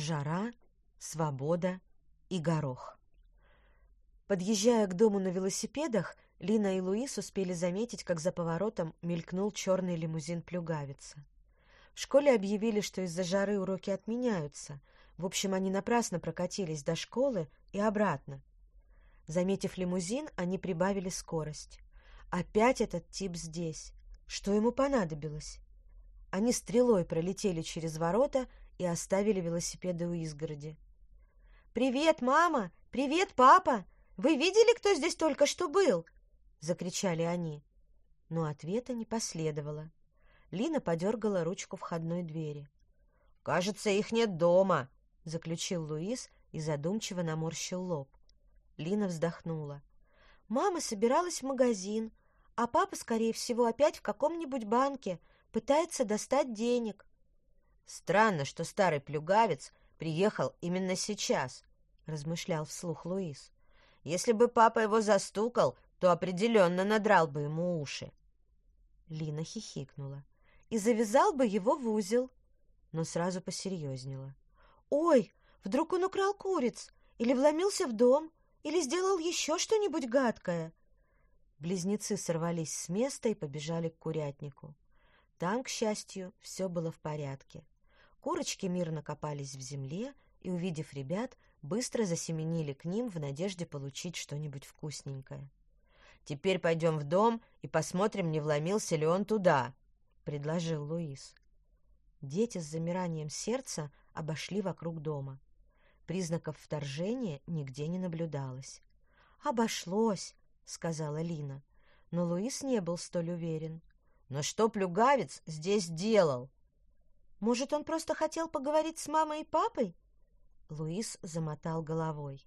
жара, свобода и горох. Подъезжая к дому на велосипедах, Лина и Луис успели заметить, как за поворотом мелькнул черный лимузин плюгавица. В школе объявили, что из-за жары уроки отменяются. В общем, они напрасно прокатились до школы и обратно. Заметив лимузин, они прибавили скорость. Опять этот тип здесь. Что ему понадобилось? Они стрелой пролетели через ворота и оставили велосипеды у изгороди. «Привет, мама! Привет, папа! Вы видели, кто здесь только что был?» — закричали они. Но ответа не последовало. Лина подергала ручку входной двери. «Кажется, их нет дома», — заключил Луис и задумчиво наморщил лоб. Лина вздохнула. «Мама собиралась в магазин, а папа, скорее всего, опять в каком-нибудь банке, пытается достать денег». «Странно, что старый плюгавец приехал именно сейчас», — размышлял вслух Луис. «Если бы папа его застукал, то определенно надрал бы ему уши. Лина хихикнула. И завязал бы его в узел, но сразу посерьезнела. «Ой, вдруг он украл куриц, или вломился в дом, или сделал еще что-нибудь гадкое?» Близнецы сорвались с места и побежали к курятнику. Там, к счастью, все было в порядке. Курочки мирно копались в земле и, увидев ребят, быстро засеменили к ним в надежде получить что-нибудь вкусненькое. Теперь пойдем в дом и посмотрим, не вломился ли он туда», — предложил Луис. Дети с замиранием сердца обошли вокруг дома. Признаков вторжения нигде не наблюдалось. «Обошлось», — сказала Лина. Но Луис не был столь уверен. «Но что плюгавец здесь делал?» «Может, он просто хотел поговорить с мамой и папой?» Луис замотал головой.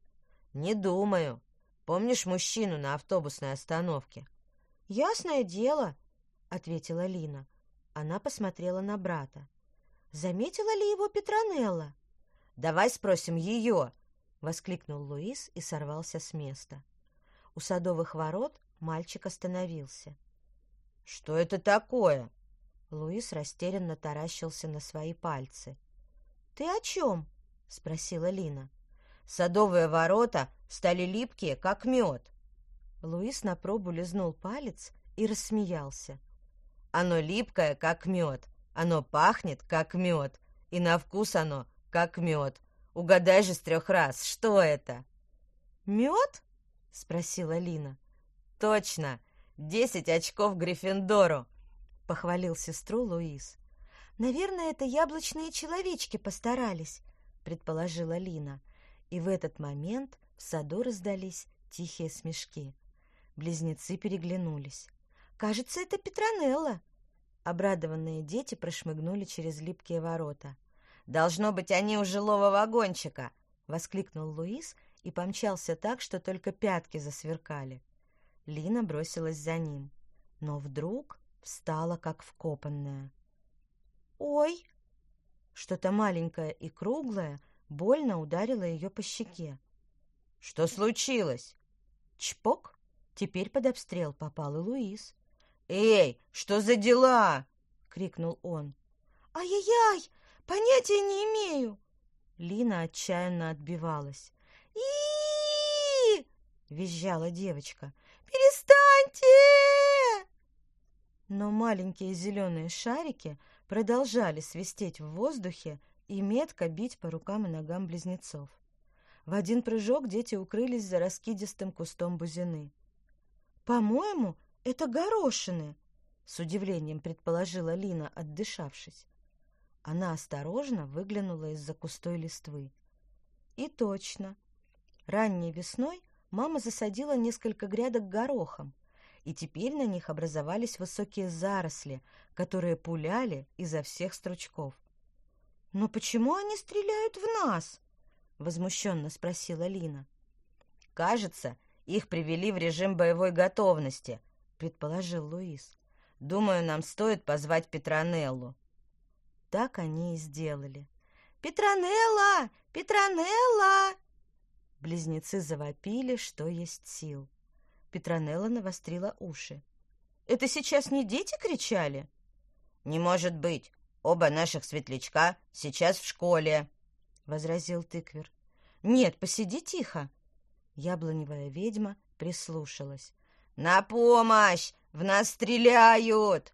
«Не думаю. Помнишь мужчину на автобусной остановке? Ясное дело, ответила Лина. Она посмотрела на брата. Заметила ли его Петронелла? Давай спросим ее, воскликнул Луис и сорвался с места. У садовых ворот мальчик остановился. Что это такое? Луис растерянно таращился на свои пальцы. Ты о чем? спросила Лина. Садовые ворота стали липкие, как мед. Луис на пробу лизнул палец и рассмеялся. Оно липкое, как мед, оно пахнет, как мед, и на вкус оно, как мед. Угадай же с трех раз, что это? Мед? спросила Лина. Точно, десять очков Гриффиндору, похвалил сестру Луис. Наверное, это яблочные человечки постарались, предположила Лина и в этот момент в саду раздались тихие смешки. Близнецы переглянулись. «Кажется, это Петронелла!» Обрадованные дети прошмыгнули через липкие ворота. «Должно быть, они у жилого вагончика!» — воскликнул Луис и помчался так, что только пятки засверкали. Лина бросилась за ним, но вдруг встала, как вкопанная. «Ой!» Что-то маленькое и круглое — больно ударила ее по щеке. «Что случилось?» Чпок! Теперь под обстрел попал и Луис. «Эй, что за дела?» — крикнул он. «Ай-яй-яй! Понятия не имею!» Лина отчаянно отбивалась. и визжала девочка. «Перестаньте!» Но маленькие зеленые шарики продолжали свистеть в воздухе и метко бить по рукам и ногам близнецов. В один прыжок дети укрылись за раскидистым кустом бузины. «По-моему, это горошины!» — с удивлением предположила Лина, отдышавшись. Она осторожно выглянула из-за кустой листвы. И точно. Ранней весной мама засадила несколько грядок горохом, и теперь на них образовались высокие заросли, которые пуляли изо всех стручков. «Но почему они стреляют в нас?» — возмущенно спросила Лина. «Кажется, их привели в режим боевой готовности», — предположил Луис. «Думаю, нам стоит позвать Петронеллу». Так они и сделали. «Петронелла! Петронелла!» Близнецы завопили, что есть сил. Петронелла навострила уши. «Это сейчас не дети кричали?» «Не может быть! Оба наших светлячка сейчас в школе. — возразил тыквер. «Нет, посиди тихо». Яблоневая ведьма прислушалась. «На помощь! В нас стреляют!»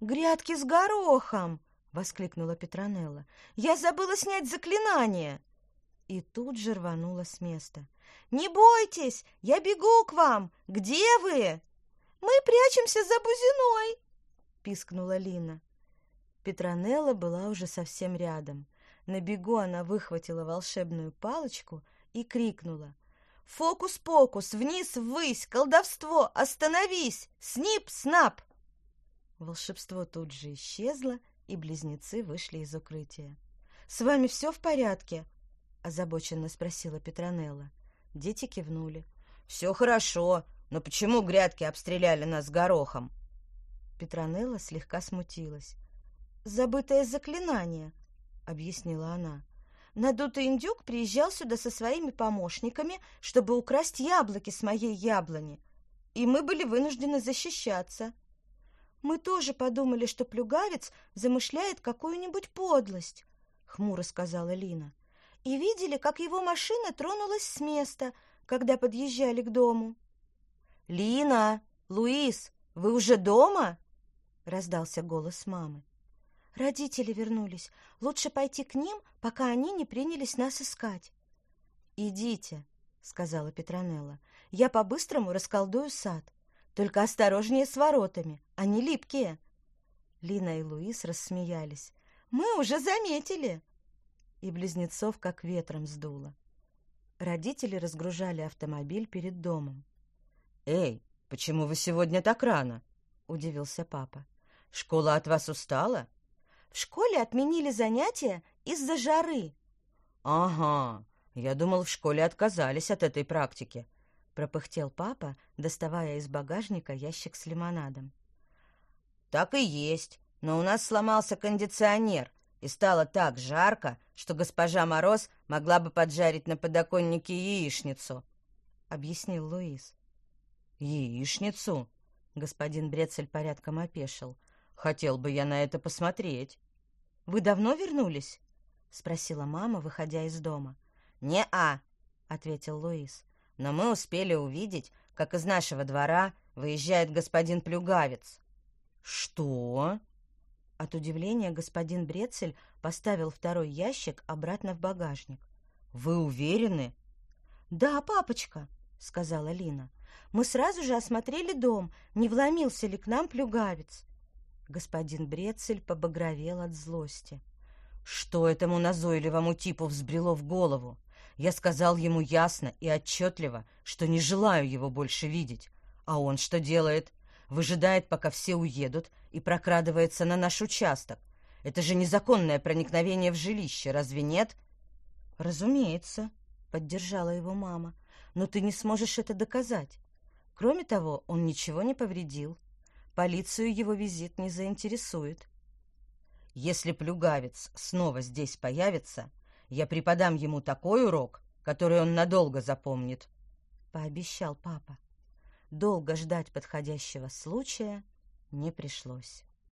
«Грядки с горохом!» — воскликнула Петронелла. «Я забыла снять заклинание!» И тут же рванула с места. «Не бойтесь! Я бегу к вам! Где вы?» «Мы прячемся за бузиной!» — пискнула Лина. Петронелла была уже совсем рядом. На бегу она выхватила волшебную палочку и крикнула. «Фокус-покус! Вниз, ввысь! Колдовство! Остановись! Снип-снап!» Волшебство тут же исчезло, и близнецы вышли из укрытия. «С вами все в порядке?» — озабоченно спросила Петронелла. Дети кивнули. «Все хорошо, но почему грядки обстреляли нас горохом?» Петронелла слегка смутилась. «Забытое заклинание», — объяснила она. «Надутый индюк приезжал сюда со своими помощниками, чтобы украсть яблоки с моей яблони, и мы были вынуждены защищаться». «Мы тоже подумали, что плюгавец замышляет какую-нибудь подлость», — хмуро сказала Лина. «И видели, как его машина тронулась с места, когда подъезжали к дому». «Лина! Луис, вы уже дома?» — раздался голос мамы. Родители вернулись. Лучше пойти к ним, пока они не принялись нас искать. «Идите», — сказала Петронелла. «Я по-быстрому расколдую сад. Только осторожнее с воротами, они липкие». Лина и Луис рассмеялись. «Мы уже заметили!» И близнецов как ветром сдуло. Родители разгружали автомобиль перед домом. «Эй, почему вы сегодня так рано?» — удивился папа. «Школа от вас устала?» В школе отменили занятия из-за жары. Ага, я думал, в школе отказались от этой практики, пропыхтел папа, доставая из багажника ящик с лимонадом. Так и есть, но у нас сломался кондиционер, и стало так жарко, что госпожа Мороз могла бы поджарить на подоконнике яичницу, объяснил Луис. Яичницу? Господин Брецель порядком опешил. Хотел бы я на это посмотреть. Вы давно вернулись? спросила мама, выходя из дома. Не-а, ответил Луис. Но мы успели увидеть, как из нашего двора выезжает господин Плюгавец. Что? От удивления господин Брецель поставил второй ящик обратно в багажник. Вы уверены? Да, папочка, сказала Лина. Мы сразу же осмотрели дом, не вломился ли к нам Плюгавец. Господин Брецель побагровел от злости. Что этому назойливому типу взбрело в голову? Я сказал ему ясно и отчетливо, что не желаю его больше видеть. А он что делает? Выжидает, пока все уедут, и прокрадывается на наш участок. Это же незаконное проникновение в жилище, разве нет? Разумеется, поддержала его мама. Но ты не сможешь это доказать. Кроме того, он ничего не повредил. Полицию его визит не заинтересует. Если плюгавец снова здесь появится, я преподам ему такой урок, который он надолго запомнит, — пообещал папа. Долго ждать подходящего случая не пришлось.